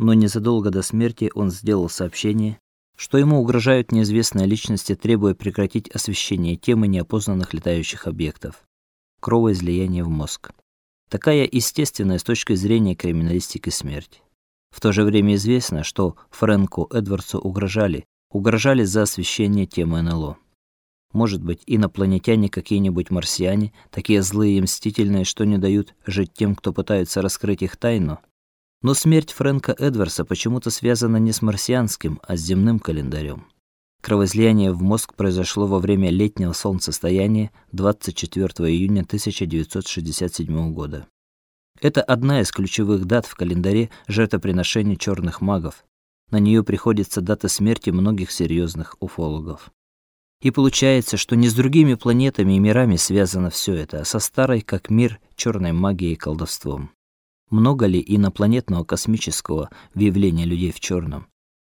но незадолго до смерти он сделал сообщение, что ему угрожают неизвестные личности, требуя прекратить освещение темы неопознанных летающих объектов. Кровоизлияние в мозг. Такая естественная с точки зрения криминалистики смерть. В то же время известно, что Фрэнку Эдвардсу угрожали, угрожали за освещение темы НЛО. Может быть, инопланетяне какие-нибудь марсиане, такие злые и мстительные, что не дают жить тем, кто пытается раскрыть их тайну. Но смерть Фрэнка Эдвардса почему-то связана не с марсианским, а с земным календарем. Кровоизлияние в мозг произошло во время летнего солнцестояния 24 июня 1967 года. Это одна из ключевых дат в календаре жертвоприношений черных магов. На нее приходится дата смерти многих серьезных уфологов. И получается, что не с другими планетами и мирами связано все это, а со старой как мир черной магией и колдовством. Много ли инопланетного космического в явлении людей в черном?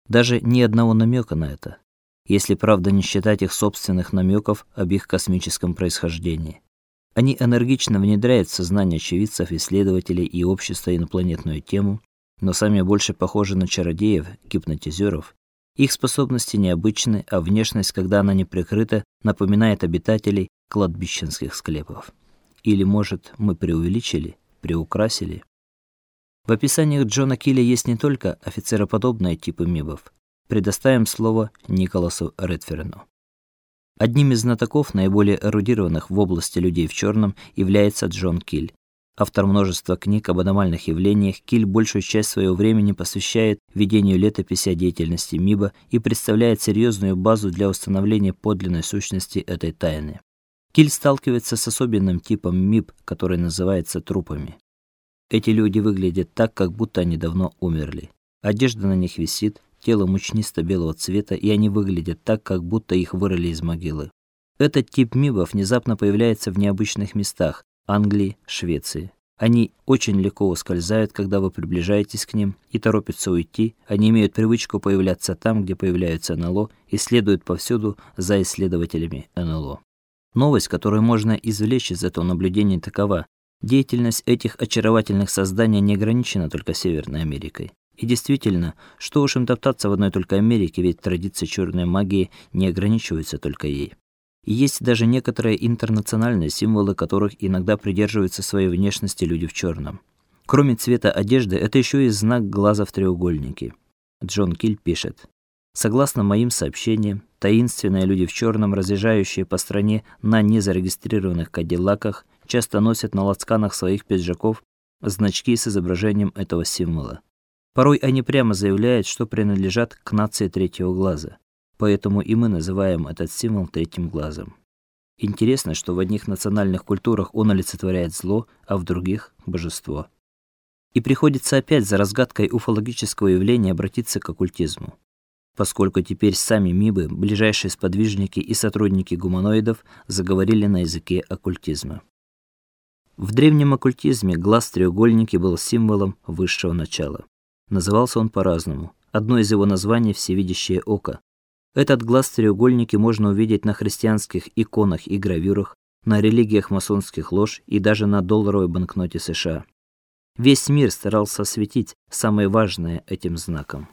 Даже ни одного намека на это. Если правда не считать их собственных намеков об их космическом происхождении. Они энергично внедряют в сознание очевидцев, исследователей и общества инопланетную тему, но сами больше похожи на чародеев, гипнотизеров их способности необычны, а внешность, когда она не прикрыта, напоминает обитателей кладбищенских склепов. Или, может, мы преувеличили, приукрасили? В описаниях Джона Килля есть не только офицероподобные типы мибов. Предоставим слово Николасу Редферну. Одним из знатоков, наиболее эрудированных в области людей в черном, является Джон Киль. Автор множества книг об аномальных явлениях, Киль большую часть своего времени посвящает ведению летописи о деятельности МИБа и представляет серьезную базу для установления подлинной сущности этой тайны. Киль сталкивается с особенным типом МИБ, который называется трупами. Эти люди выглядят так, как будто они давно умерли. Одежда на них висит, тело мучнисто-белого цвета, и они выглядят так, как будто их вырыли из могилы. Этот тип мибов внезапно появляется в необычных местах, Англии, Швеции. Они очень легко ускользают, когда вы приближаетесь к ним, и торопятся уйти. Они имеют привычку появляться там, где появляются НЛО, и следуют повсюду за исследователями НЛО. Новость, которую можно извлечь из этого наблюдения, такова: деятельность этих очаровательных созданий не ограничена только Северной Америкой. И действительно, что уж им топтаться в одной только Америке, ведь традиции черной магии не ограничиваются только ей. И есть даже некоторые интернациональные символы, которых иногда придерживаются своей внешности люди в черном. Кроме цвета одежды, это еще и знак глаза в треугольнике. Джон Киль пишет: Согласно моим сообщениям, таинственные люди в черном, разъезжающие по стране на незарегистрированных кадиллаках, часто носят на лацканах своих пиджаков значки с изображением этого символа. Порой они прямо заявляют, что принадлежат к нации третьего глаза. Поэтому и мы называем этот символ третьим глазом. Интересно, что в одних национальных культурах он олицетворяет зло, а в других божество. И приходится опять за разгадкой уфологического явления обратиться к оккультизму. Поскольку теперь сами мибы, ближайшие сподвижники и сотрудники гуманоидов, заговорили на языке оккультизма. В древнем оккультизме глаз в треугольнике был символом высшего начала. Назывался он по-разному. Одно из его названий всевидящее око, этот глаз в треугольнике можно увидеть на христианских иконах и гравюрах, на религиях масонских лож и даже на долларовой банкноте США. Весь мир старался осветить самое важное этим знаком.